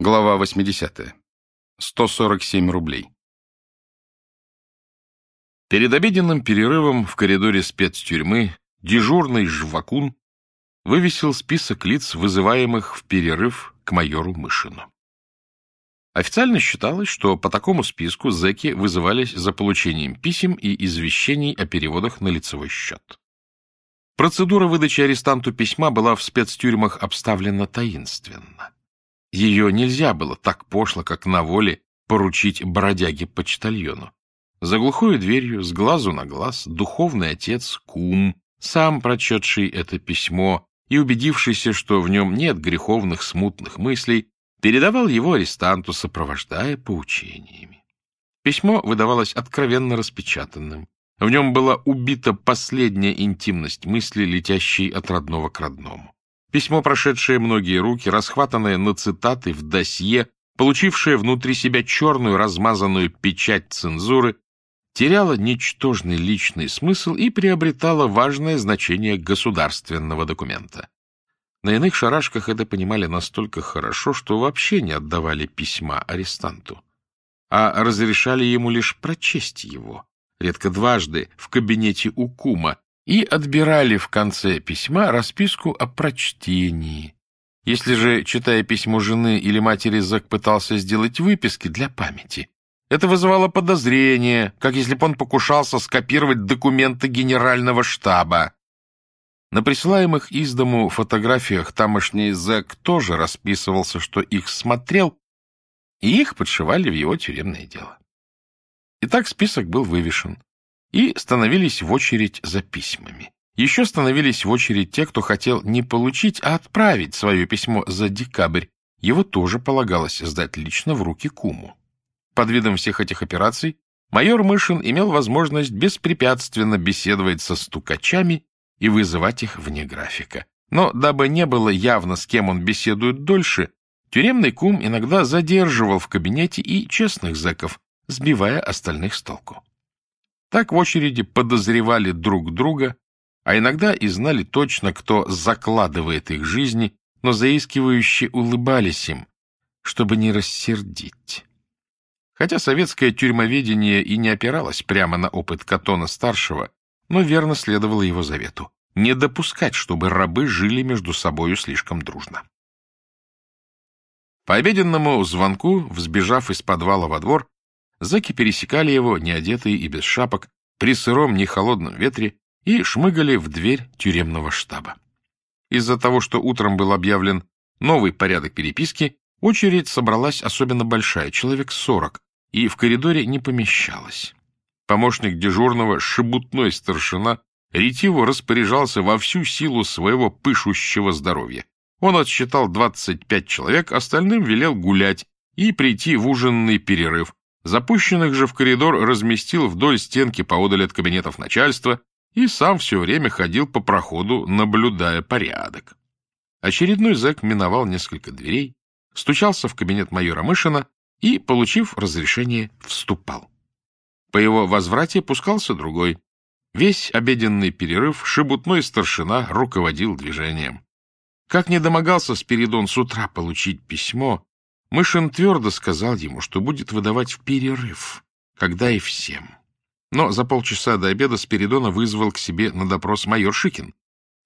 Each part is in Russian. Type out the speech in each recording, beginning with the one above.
Глава 80. 147 рублей. Перед обеденным перерывом в коридоре спецтюрьмы дежурный жвакун вывесил список лиц, вызываемых в перерыв к майору Мышину. Официально считалось, что по такому списку зэки вызывались за получением писем и извещений о переводах на лицевой счет. Процедура выдачи арестанту письма была в спецтюрьмах обставлена таинственно. Ее нельзя было так пошло, как на воле, поручить бродяге-почтальону. За глухой дверью, с глазу на глаз, духовный отец Кум, сам прочетший это письмо и убедившийся, что в нем нет греховных смутных мыслей, передавал его арестанту, сопровождая поучениями. Письмо выдавалось откровенно распечатанным. В нем была убита последняя интимность мысли, летящей от родного к родному. Письмо, прошедшее многие руки, расхватанное на цитаты в досье, получившее внутри себя черную размазанную печать цензуры, теряло ничтожный личный смысл и приобретало важное значение государственного документа. На иных шарашках это понимали настолько хорошо, что вообще не отдавали письма арестанту, а разрешали ему лишь прочесть его, редко дважды, в кабинете у кума, и отбирали в конце письма расписку о прочтении. Если же, читая письмо жены или матери, Зак пытался сделать выписки для памяти, это вызывало подозрение, как если бы он покушался скопировать документы генерального штаба. На присылаемых из дому фотографиях тамошний Зэк тоже расписывался, что их смотрел, и их подшивали в его тюремное дело. Итак, список был вывешен и становились в очередь за письмами. Еще становились в очередь те, кто хотел не получить, а отправить свое письмо за декабрь. Его тоже полагалось сдать лично в руки куму. Под видом всех этих операций майор Мышин имел возможность беспрепятственно беседовать со стукачами и вызывать их вне графика. Но дабы не было явно, с кем он беседует дольше, тюремный кум иногда задерживал в кабинете и честных зэков, сбивая остальных с толку. Так в очереди подозревали друг друга, а иногда и знали точно, кто закладывает их жизни, но заискивающие улыбались им, чтобы не рассердить. Хотя советское тюрьмоведение и не опиралось прямо на опыт Катона-старшего, но верно следовало его завету — не допускать, чтобы рабы жили между собою слишком дружно. По обеденному звонку, взбежав из подвала во двор, Зэки пересекали его, неодетые и без шапок, при сыром нехолодном ветре и шмыгали в дверь тюремного штаба. Из-за того, что утром был объявлен новый порядок переписки, очередь собралась особенно большая, человек сорок, и в коридоре не помещалась. Помощник дежурного, шебутной старшина, ретиво распоряжался во всю силу своего пышущего здоровья. Он отсчитал 25 человек, остальным велел гулять и прийти в ужинный перерыв, Запущенных же в коридор разместил вдоль стенки поодаль от кабинетов начальства и сам все время ходил по проходу, наблюдая порядок. Очередной зэк миновал несколько дверей, стучался в кабинет майора Мышина и, получив разрешение, вступал. По его возврате пускался другой. Весь обеденный перерыв шебутной старшина руководил движением. Как не домогался Спиридон с утра получить письмо, Мышин твердо сказал ему, что будет выдавать в перерыв, когда и всем. Но за полчаса до обеда Спиридона вызвал к себе на допрос майор Шикин.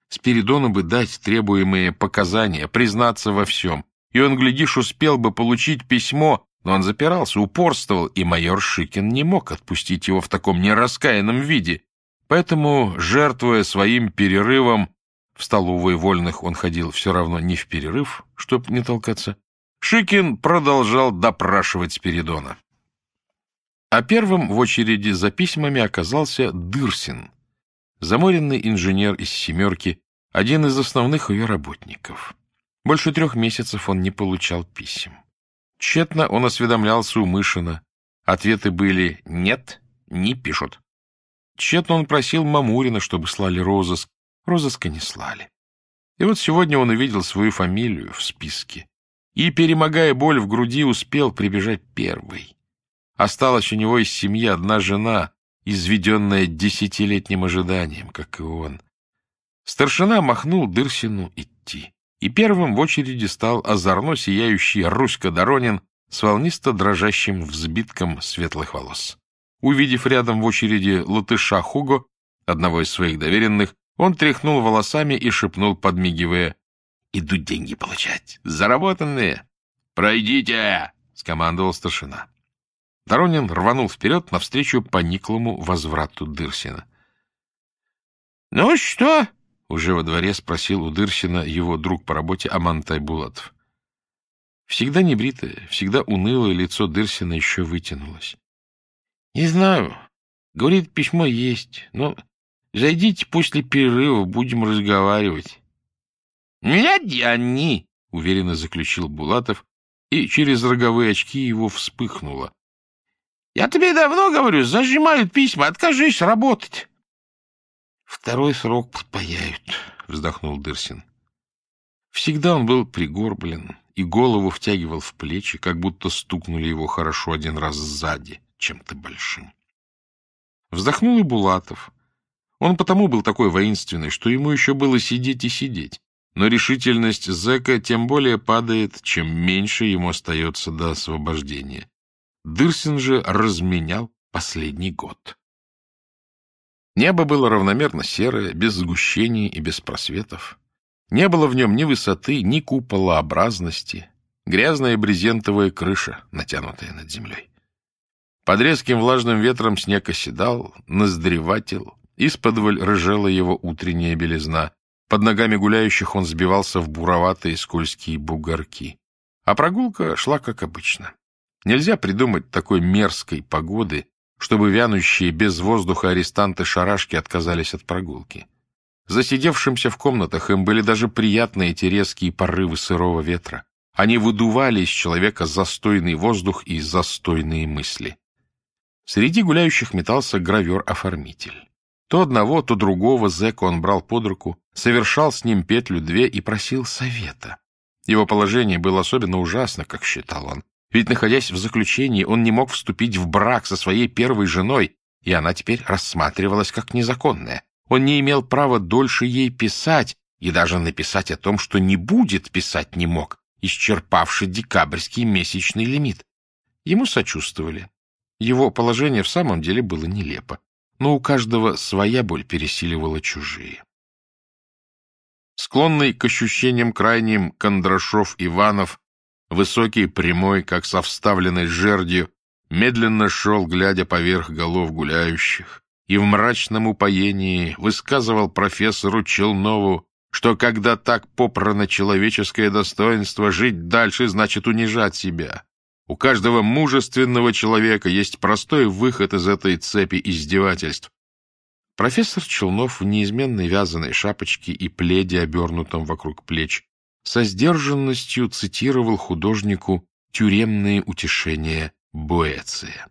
Спиридону бы дать требуемые показания, признаться во всем, и он, глядишь, успел бы получить письмо, но он запирался, упорствовал, и майор Шикин не мог отпустить его в таком нераскаянном виде. Поэтому, жертвуя своим перерывом, в столовую вольных он ходил все равно не в перерыв, чтоб не толкаться, Шикин продолжал допрашивать Спиридона. А первым в очереди за письмами оказался Дырсин, заморенный инженер из «семерки», один из основных ее работников. Больше трех месяцев он не получал писем. Тщетно он осведомлялся у Мышина. Ответы были «нет, не пишут». Тщетно он просил Мамурина, чтобы слали розыск. Розыска не слали. И вот сегодня он увидел свою фамилию в списке и, перемогая боль в груди, успел прибежать первый. Осталась у него из семьи одна жена, изведенная десятилетним ожиданием, как и он. Старшина махнул Дырсину идти и первым в очереди стал озорно сияющий Руська Доронин с волнисто-дрожащим взбитком светлых волос. Увидев рядом в очереди латыша Хуго, одного из своих доверенных, он тряхнул волосами и шепнул, подмигивая, «Идут деньги получать, заработанные!» «Пройдите!» — скомандовал старшина. Доронин рванул вперед навстречу пониклому возврату Дырсина. — Ну что? — уже во дворе спросил у Дырсина его друг по работе Амантай Булатов. Всегда небритое, всегда унылое лицо Дырсина еще вытянулось. — Не знаю. Говорит, письмо есть, но зайдите после перерыва, будем разговаривать. — Нет, они, — уверенно заключил Булатов, и через роговые очки его вспыхнуло. Я тебе давно говорю, зажимают письма, откажись работать. Второй срок подпаяют, вздохнул Дырсин. Всегда он был пригорблен и голову втягивал в плечи, как будто стукнули его хорошо один раз сзади чем-то большим. Вздохнул и Булатов. Он потому был такой воинственный, что ему еще было сидеть и сидеть. Но решительность зэка тем более падает, чем меньше ему остается до освобождения. Дырсин же разменял последний год. Небо было равномерно серое, без сгущений и без просветов. Не было в нем ни высоты, ни куполообразности, грязная брезентовая крыша, натянутая над землей. Под резким влажным ветром снег оседал, ноздреватил, из-под рыжела его утренняя белизна, под ногами гуляющих он сбивался в буроватые скользкие бугорки. А прогулка шла как обычно. Нельзя придумать такой мерзкой погоды, чтобы вянущие без воздуха арестанты-шарашки отказались от прогулки. Засидевшимся в комнатах им были даже приятны эти резкие порывы сырого ветра. Они выдували из человека застойный воздух и застойные мысли. Среди гуляющих метался гравер-оформитель. То одного, то другого зэка он брал под руку, совершал с ним петлю-две и просил совета. Его положение было особенно ужасно, как считал он. Ведь, находясь в заключении, он не мог вступить в брак со своей первой женой, и она теперь рассматривалась как незаконная. Он не имел права дольше ей писать, и даже написать о том, что не будет писать не мог, исчерпавший декабрьский месячный лимит. Ему сочувствовали. Его положение в самом деле было нелепо, но у каждого своя боль пересиливала чужие. Склонный к ощущениям крайним Кондрашов-Иванов высокий, прямой, как со вставленной жердью, медленно шел, глядя поверх голов гуляющих, и в мрачном упоении высказывал профессору Челнову, что когда так попрано человеческое достоинство, жить дальше значит унижать себя. У каждого мужественного человека есть простой выход из этой цепи издевательств. Профессор Челнов в неизменной вязаной шапочке и пледе, обернутом вокруг плеч, со сдержанностью цитировал художнику тюремные утешения Боэция.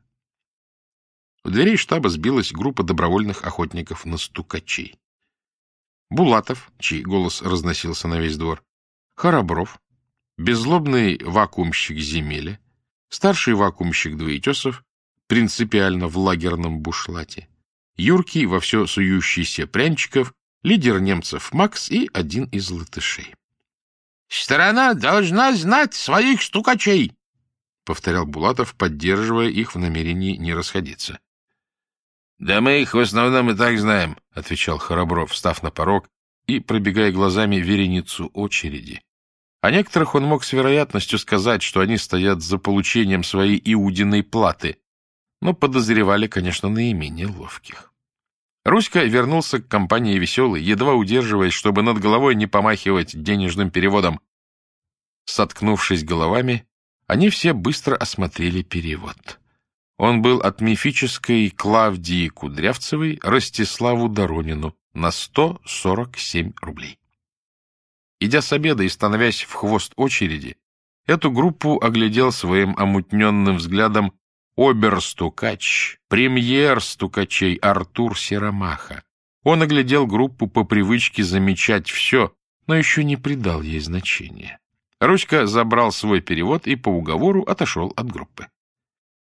В дверей штаба сбилась группа добровольных охотников на стукачей. Булатов, чей голос разносился на весь двор, Харабров, беззлобный вакуумщик Земеля, старший вакуумщик Двоетесов, принципиально в лагерном бушлате, юркий во все сующийся Прянчиков, лидер немцев Макс и один из латышей. Сторона должна знать своих стукачей, — повторял Булатов, поддерживая их в намерении не расходиться. — Да мы их в основном и так знаем, — отвечал Хоробров, встав на порог и пробегая глазами вереницу очереди. О некоторых он мог с вероятностью сказать, что они стоят за получением своей иудиной платы, но подозревали, конечно, наименее ловких. Руська вернулся к компании веселый, едва удерживаясь, чтобы над головой не помахивать денежным переводом. Соткнувшись головами, они все быстро осмотрели перевод. Он был от мифической Клавдии Кудрявцевой Ростиславу Доронину на 147 рублей. Идя с обеда и становясь в хвост очереди, эту группу оглядел своим омутненным взглядом обер-стукач, премьер стукачей Артур Серомаха. Он оглядел группу по привычке замечать все, но еще не придал ей значения. Руська забрал свой перевод и по уговору отошел от группы.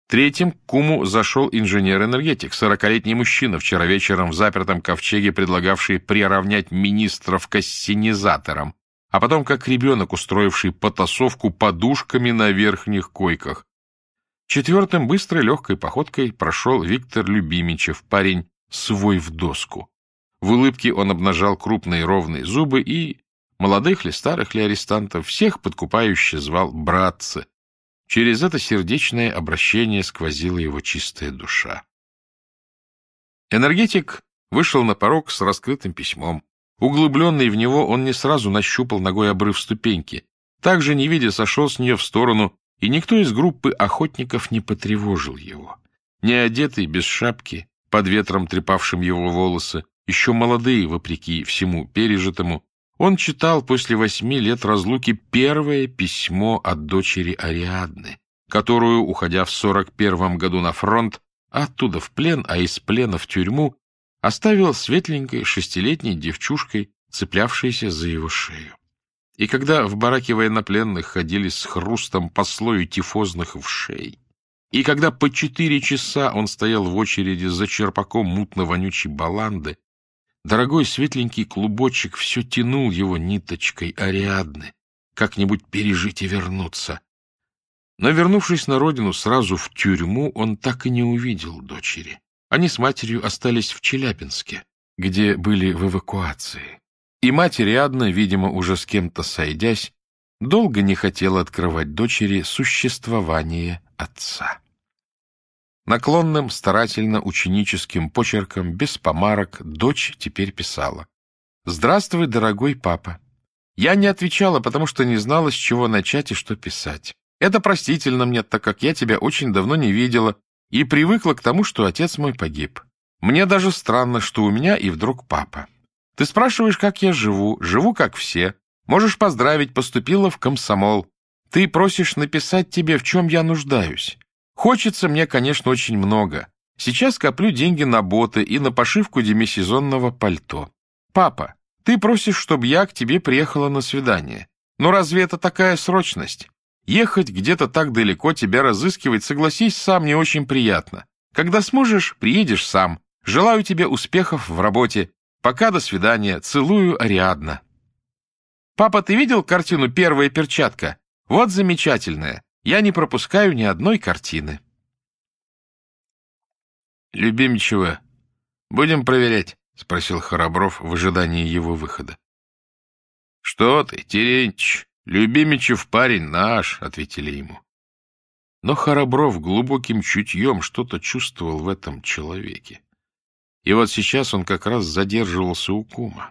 Третьим к куму зашел инженер-энергетик, сорокалетний мужчина, вчера вечером в запертом ковчеге, предлагавший приравнять министров к ассенизаторам, а потом как ребенок, устроивший потасовку подушками на верхних койках. Четвертым быстрой легкой походкой прошел Виктор Любимичев, парень свой в доску. В улыбке он обнажал крупные ровные зубы и, молодых ли, старых ли арестантов, всех подкупающе звал «братцы». Через это сердечное обращение сквозила его чистая душа. Энергетик вышел на порог с раскрытым письмом. Углубленный в него, он не сразу нащупал ногой обрыв ступеньки. Также, не видя, сошел с нее в сторону, и никто из группы охотников не потревожил его. Не одетый, без шапки, под ветром трепавшим его волосы, еще молодые, вопреки всему пережитому, он читал после восьми лет разлуки первое письмо от дочери Ариадны, которую, уходя в сорок первом году на фронт, оттуда в плен, а из плена в тюрьму, оставил светленькой шестилетней девчушкой, цеплявшейся за его шею. И когда в бараке военнопленных ходили с хрустом по слою тифозных вшей, и когда по четыре часа он стоял в очереди за черпаком мутно-вонючей баланды, дорогой светленький клубочек все тянул его ниточкой Ариадны, как-нибудь пережить и вернуться. Но, вернувшись на родину сразу в тюрьму, он так и не увидел дочери. Они с матерью остались в Челябинске, где были в эвакуации. И мать Ариадна, видимо, уже с кем-то сойдясь, долго не хотела открывать дочери существование отца. Наклонным, старательно ученическим почерком, без помарок, дочь теперь писала. «Здравствуй, дорогой папа. Я не отвечала, потому что не знала, с чего начать и что писать. Это простительно мне, так как я тебя очень давно не видела и привыкла к тому, что отец мой погиб. Мне даже странно, что у меня и вдруг папа. Ты спрашиваешь, как я живу. Живу, как все. Можешь поздравить, поступила в комсомол. Ты просишь написать тебе, в чем я нуждаюсь. Хочется мне, конечно, очень много. Сейчас коплю деньги на боты и на пошивку демисезонного пальто. Папа, ты просишь, чтобы я к тебе приехала на свидание. Но разве это такая срочность? Ехать где-то так далеко, тебя разыскивать, согласись, сам не очень приятно. Когда сможешь, приедешь сам. Желаю тебе успехов в работе. Пока до свидания. Целую, Ариадна. Папа, ты видел картину «Первая перчатка»? Вот замечательная. Я не пропускаю ни одной картины. Любимчиво, будем проверять, — спросил Хоробров в ожидании его выхода. — Что ты, Терентьич, Любимичев парень наш, — ответили ему. Но Хоробров глубоким чутьем что-то чувствовал в этом человеке. И вот сейчас он как раз задерживался у кума.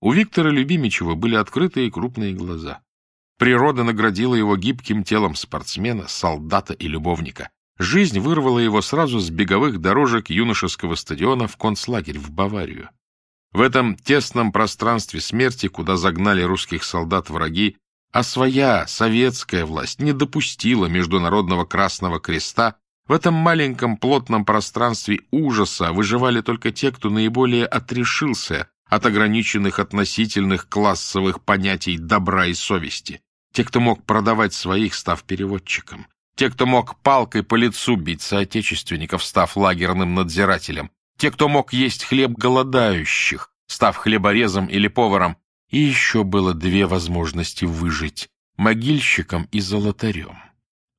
У Виктора Любимичева были открытые крупные глаза. Природа наградила его гибким телом спортсмена, солдата и любовника. Жизнь вырвала его сразу с беговых дорожек юношеского стадиона в концлагерь в Баварию. В этом тесном пространстве смерти, куда загнали русских солдат враги, а своя советская власть не допустила Международного Красного Креста, в этом маленьком плотном пространстве ужаса выживали только те, кто наиболее отрешился от ограниченных относительных классовых понятий добра и совести. Те, кто мог продавать своих, став переводчиком. Те, кто мог палкой по лицу бить соотечественников, став лагерным надзирателем. Те, кто мог есть хлеб голодающих, став хлеборезом или поваром. И еще было две возможности выжить — могильщиком и золотарем.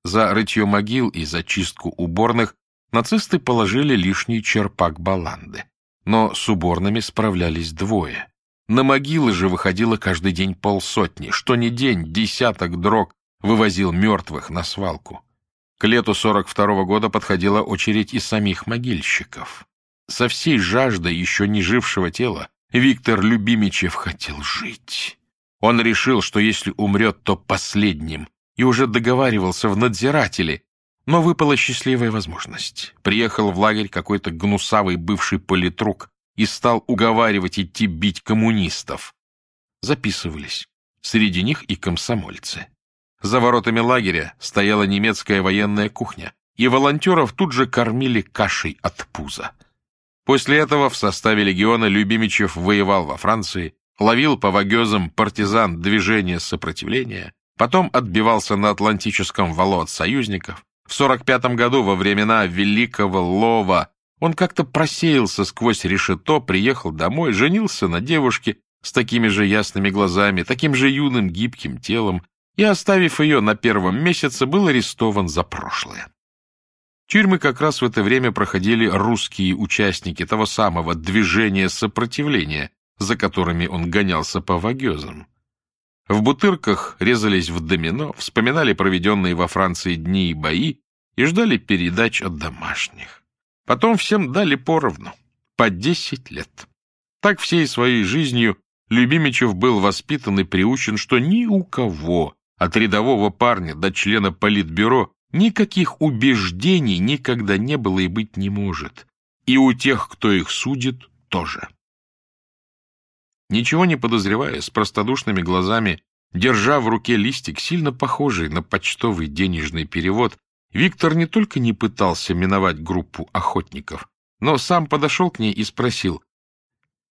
За рытье могил и за чистку уборных нацисты положили лишний черпак баланды. Но с уборными справлялись двое. На могилы же выходило каждый день полсотни, что ни день десяток дрог вывозил мертвых на свалку. К лету 42 -го года подходила очередь и самих могильщиков. Со всей жаждой еще не жившего тела Виктор Любимичев хотел жить. Он решил, что если умрет, то последним, и уже договаривался в надзиратели, но выпала счастливая возможность. Приехал в лагерь какой-то гнусавый бывший политрук, и стал уговаривать идти бить коммунистов. Записывались. Среди них и комсомольцы. За воротами лагеря стояла немецкая военная кухня, и волонтеров тут же кормили кашей от пуза. После этого в составе легиона Любимичев воевал во Франции, ловил по вагезам партизан движения сопротивления, потом отбивался на Атлантическом валу от союзников. В 45 году, во времена Великого Лова, он как-то просеялся сквозь решето, приехал домой, женился на девушке с такими же ясными глазами, таким же юным гибким телом, и, оставив ее на первом месяце, был арестован за прошлое. Тюрьмы как раз в это время проходили русские участники того самого движения сопротивления, за которыми он гонялся по вагезам. В бутырках резались в домино, вспоминали проведенные во Франции дни и бои и ждали передач от домашних. Потом всем дали поровну, по десять лет. Так всей своей жизнью Любимичев был воспитан и приучен, что ни у кого, от рядового парня до члена политбюро, никаких убеждений никогда не было и быть не может. И у тех, кто их судит, тоже. Ничего не подозревая, с простодушными глазами, держа в руке листик, сильно похожий на почтовый денежный перевод, Виктор не только не пытался миновать группу охотников, но сам подошел к ней и спросил,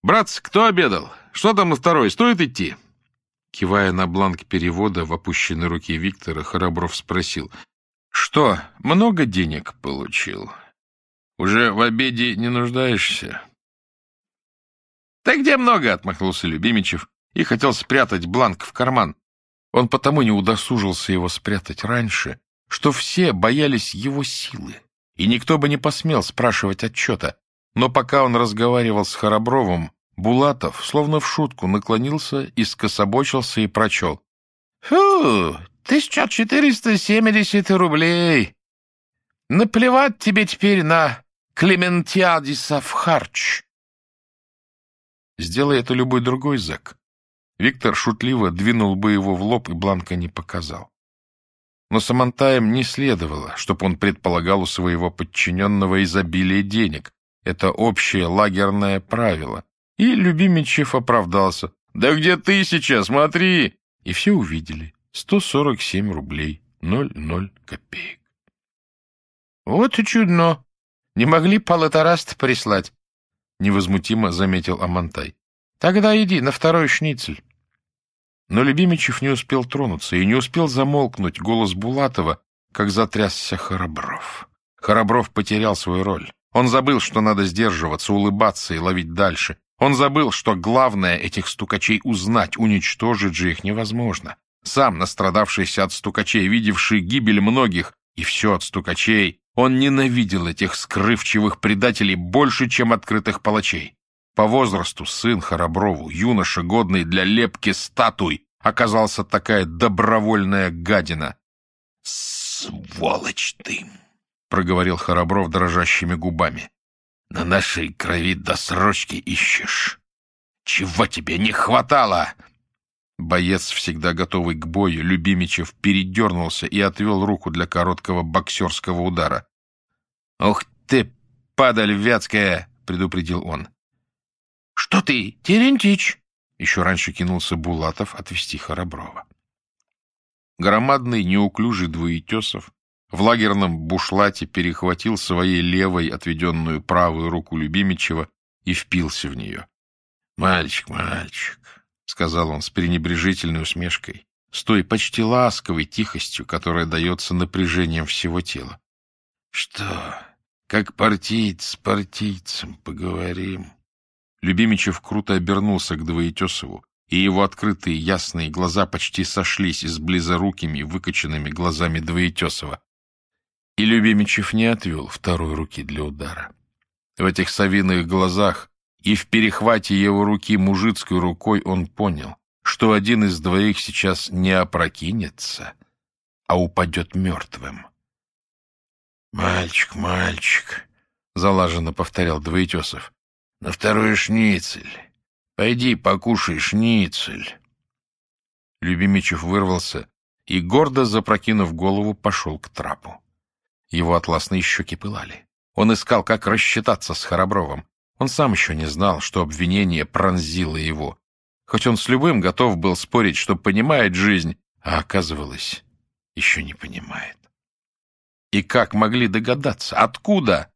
«Братцы, кто обедал? Что там на второй? Стоит идти?» Кивая на бланк перевода в опущенной руке Виктора, Храбров спросил, «Что, много денег получил? Уже в обеде не нуждаешься?» «Да где много?» — отмахнулся Любимичев и хотел спрятать бланк в карман. Он потому не удосужился его спрятать раньше, что все боялись его силы, и никто бы не посмел спрашивать отчета. Но пока он разговаривал с Хоробровым, Булатов, словно в шутку, наклонился и скособочился и прочел. «Фу, тысяча четыреста семьдесят рублей! Наплевать тебе теперь на Клементиадисов харч!» Сделай это любой другой зэк. Виктор шутливо двинул бы его в лоб, и Бланка не показал. Но Самантаем не следовало, чтобы он предполагал у своего подчиненного изобилие денег. Это общее лагерное правило. И Любимичев оправдался. «Да где тысяча? Смотри!» И все увидели. 147 рублей, 0,0 копеек. «Вот и чудно! Не могли полтораста прислать!» Невозмутимо заметил Амантай. «Тогда иди на второй шницель». Но Любимичев не успел тронуться и не успел замолкнуть голос Булатова, как затрясся Хоробров. Хоробров потерял свою роль. Он забыл, что надо сдерживаться, улыбаться и ловить дальше. Он забыл, что главное этих стукачей узнать, уничтожить же их невозможно. Сам, настрадавшийся от стукачей, видевший гибель многих, и все от стукачей, он ненавидел этих скрывчивых предателей больше, чем открытых палачей. По возрасту сын Хороброву, юноша, годный для лепки статуй, оказался такая добровольная гадина. — Сволочь ты! — проговорил Хоробров дрожащими губами. — На нашей крови досрочки ищешь. Чего тебе не хватало? Боец, всегда готовый к бою, Любимичев передернулся и отвел руку для короткого боксерского удара. — Ух ты, падаль вятская! — предупредил он. «Что ты, Терентич?» Еще раньше кинулся Булатов отвести Хороброва. Громадный, неуклюжий двоетесов в лагерном бушлате перехватил своей левой отведенную правую руку Любимичева и впился в нее. «Мальчик, мальчик», — сказал он с пренебрежительной усмешкой, с той почти ласковой тихостью, которая дается напряжением всего тела. «Что, как партиец с партийцем поговорим?» Любимичев круто обернулся к Двоетесову, и его открытые ясные глаза почти сошлись с близорукими выкоченными глазами Двоетесова. И Любимичев не отвел второй руки для удара. В этих совиных глазах и в перехвате его руки мужицкой рукой он понял, что один из двоих сейчас не опрокинется, а упадет мертвым. «Мальчик, мальчик», — залаженно повторял Двоетесов, на второй шницель. Пойди покушай шницель. Любимичев вырвался и, гордо запрокинув голову, пошел к трапу. Его атласные щеки пылали. Он искал, как рассчитаться с Хоробровым. Он сам еще не знал, что обвинение пронзило его. Хоть он с любым готов был спорить, что понимает жизнь, а оказывалось, еще не понимает. И как могли догадаться? Откуда?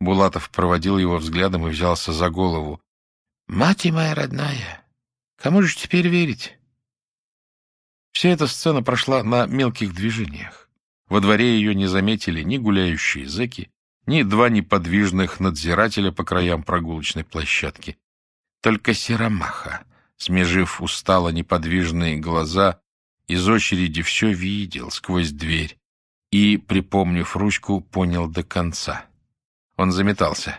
Булатов проводил его взглядом и взялся за голову. — Мать моя родная, кому же теперь верить? Вся эта сцена прошла на мелких движениях. Во дворе ее не заметили ни гуляющие зэки, ни два неподвижных надзирателя по краям прогулочной площадки. Только Серомаха, смежив устало неподвижные глаза, из очереди все видел сквозь дверь и, припомнив ручку, понял до конца. Он заметался.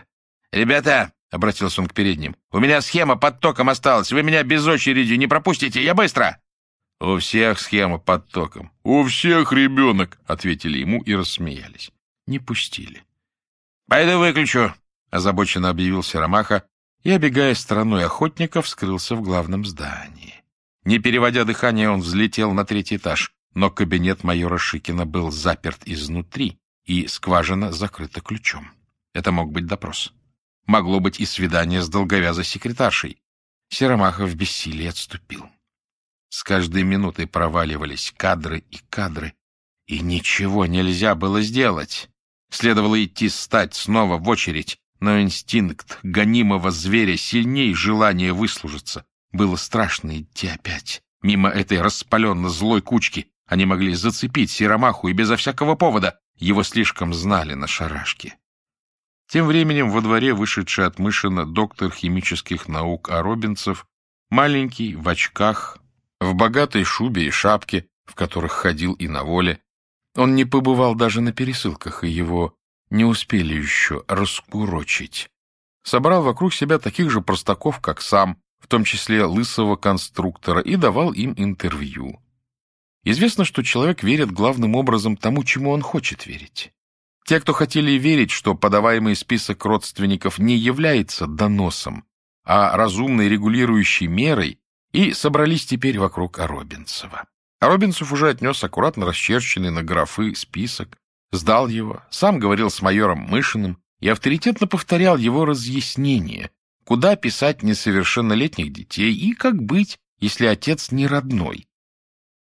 «Ребята!» — обратился он к передним. «У меня схема под током осталась. Вы меня без очереди не пропустите. Я быстро!» «У всех схема под током. У всех ребенок!» — ответили ему и рассмеялись. Не пустили. «Пойду выключу!» — озабоченно объявил Серомаха и, обегая стороной охотников, скрылся в главном здании. Не переводя дыхание, он взлетел на третий этаж, но кабинет майора Шикина был заперт изнутри, и скважина закрыта ключом. Это мог быть допрос. Могло быть и свидание с долговязой секретаршей. Серомахов в бессилии отступил. С каждой минутой проваливались кадры и кадры, и ничего нельзя было сделать. Следовало идти стать снова в очередь, но инстинкт гонимого зверя сильней желания выслужиться. Было страшно идти опять. Мимо этой распаленно злой кучки они могли зацепить Серомаху и безо всякого повода. Его слишком знали на шарашке. Тем временем во дворе вышедший от Мышина доктор химических наук Аробинцев, маленький, в очках, в богатой шубе и шапке, в которых ходил и на воле. Он не побывал даже на пересылках, и его не успели еще раскурочить. Собрал вокруг себя таких же простаков, как сам, в том числе лысого конструктора, и давал им интервью. Известно, что человек верит главным образом тому, чему он хочет верить. Те, кто хотели верить, что подаваемый список родственников не является доносом, а разумной регулирующей мерой, и собрались теперь вокруг Аробинцева. Аробинцев уже отнес аккуратно расчерченный на графы список, сдал его, сам говорил с майором Мышиным и авторитетно повторял его разъяснение, куда писать несовершеннолетних детей и как быть, если отец не родной.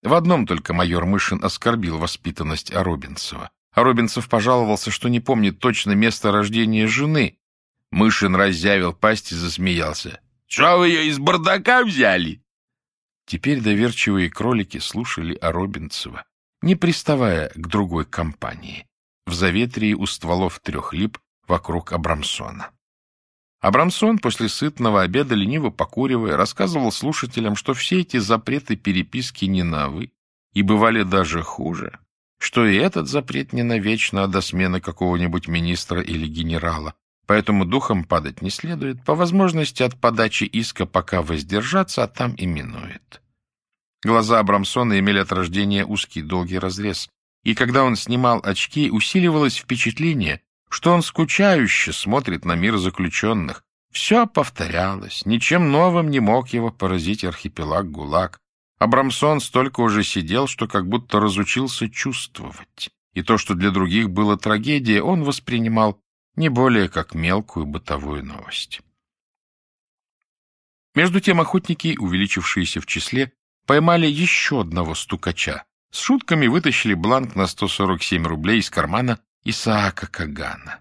В одном только майор Мышин оскорбил воспитанность Аробинцева. А Робинцев пожаловался, что не помнит точно место рождения жены. Мышин разъявил пасть и засмеялся. — Что вы ее из бардака взяли? Теперь доверчивые кролики слушали Аробинцева, не приставая к другой компании, в заветрии у стволов трех лип вокруг Абрамсона. Абрамсон после сытного обеда, лениво покуривая, рассказывал слушателям, что все эти запреты переписки не новы и бывали даже хуже что и этот запрет не навечно, а до смены какого-нибудь министра или генерала. Поэтому духом падать не следует, по возможности от подачи иска пока воздержаться, а там именует. Глаза Абрамсона имели от рождения узкий долгий разрез, и когда он снимал очки, усиливалось впечатление, что он скучающе смотрит на мир заключенных. Все повторялось, ничем новым не мог его поразить архипелаг ГУЛАГ, Абрамсон столько уже сидел, что как будто разучился чувствовать. И то, что для других было трагедией, он воспринимал не более как мелкую бытовую новость. Между тем охотники, увеличившиеся в числе, поймали еще одного стукача. С шутками вытащили бланк на 147 рублей из кармана Исаака Кагана.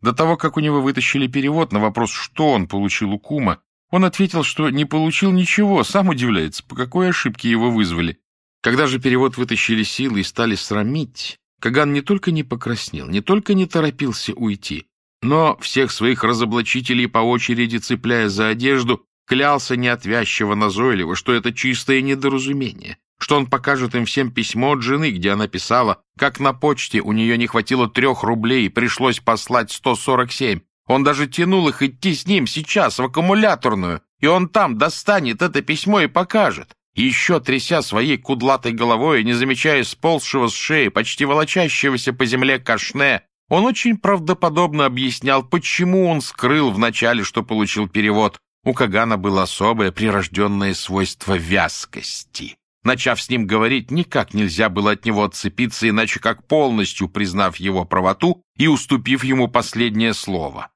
До того, как у него вытащили перевод на вопрос, что он получил у кума, он ответил, что не получил ничего, сам удивляется, по какой ошибке его вызвали. Когда же перевод вытащили силы и стали срамить, Каган не только не покраснел, не только не торопился уйти, но всех своих разоблачителей по очереди, цепляя за одежду, клялся неотвязчиво назойливо, что это чистое недоразумение, что он покажет им всем письмо от жены, где она писала, как на почте у нее не хватило трех рублей и пришлось послать 147, он даже тянул их идти с ним сейчас в аккумуляторную, и он там достанет это письмо и покажет. И еще тряся своей кудлатой головой, не замечая сползшего с шеи, почти волочащегося по земле кашне, он очень правдоподобно объяснял, почему он скрыл вначале, что получил перевод. У Кагана было особое прирожденное свойство вязкости. Начав с ним говорить, никак нельзя было от него отцепиться, иначе как полностью признав его правоту и уступив ему последнее слово.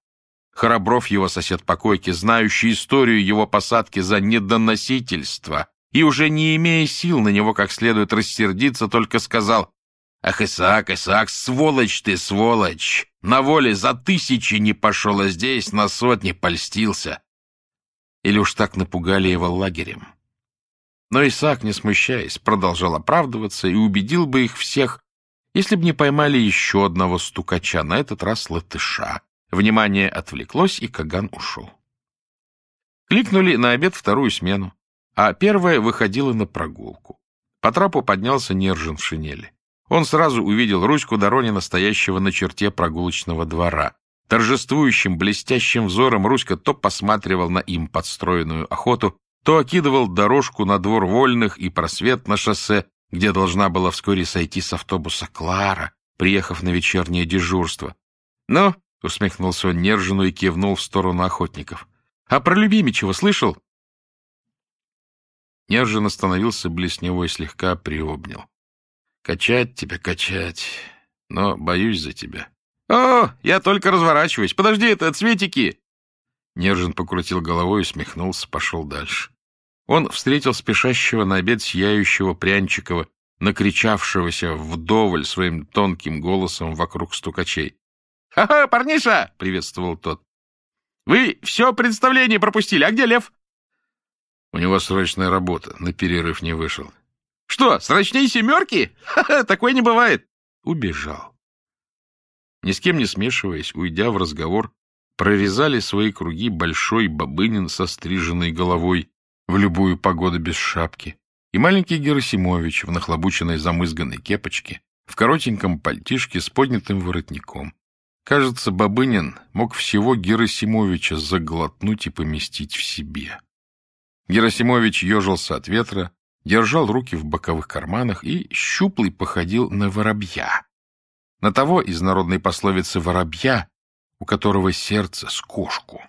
Храбров, его сосед по койке, знающий историю его посадки за недоносительство, и уже не имея сил на него как следует рассердиться, только сказал «Ах, Исаак, Исаак, сволочь ты, сволочь! На воле за тысячи не пошел, а здесь на сотни польстился!» Или уж так напугали его лагерем. Но Исаак, не смущаясь, продолжал оправдываться и убедил бы их всех, если б не поймали еще одного стукача, на этот раз латыша, Внимание отвлеклось, и Каган ушел. Кликнули на обед вторую смену, а первая выходила на прогулку. По трапу поднялся Нержин в шинели. Он сразу увидел Руську Доронина, стоящего на черте прогулочного двора. Торжествующим, блестящим взором Руська то посматривал на им подстроенную охоту, то окидывал дорожку на двор вольных и просвет на шоссе, где должна была вскоре сойти с автобуса Клара, приехав на вечернее дежурство. «Ну», — усмехнулся он Нержину и кивнул в сторону охотников. «А про Любимичева слышал?» Нержин остановился блесневой слегка приобнял. Качать тебя, качать. Но боюсь за тебя. О, я только разворачиваюсь. Подожди, это цветики. Нержин покрутил головой, усмехнулся, пошел дальше. Он встретил спешащего на обед сияющего Прянчикова, накричавшегося вдоволь своим тонким голосом вокруг стукачей. «Ха-ха, парниша!» — приветствовал тот. «Вы все представление пропустили. А где Лев?» «У него срочная работа. На перерыв не вышел. Что, срочнее семерки? Ха-ха, такое не бывает. Убежал. Ни с кем не смешиваясь, уйдя в разговор, прорезали свои круги большой Бабынин со стриженной головой в любую погоду без шапки и маленький Герасимович в нахлобученной замызганной кепочке, в коротеньком пальтишке с поднятым воротником. Кажется, Бабынин мог всего Герасимовича заглотнуть и поместить в себе. Герасимович ежился от ветра, держал руки в боковых карманах и щуплый походил на воробья. На того из народной пословицы «воробья», у которого сердце с кошку.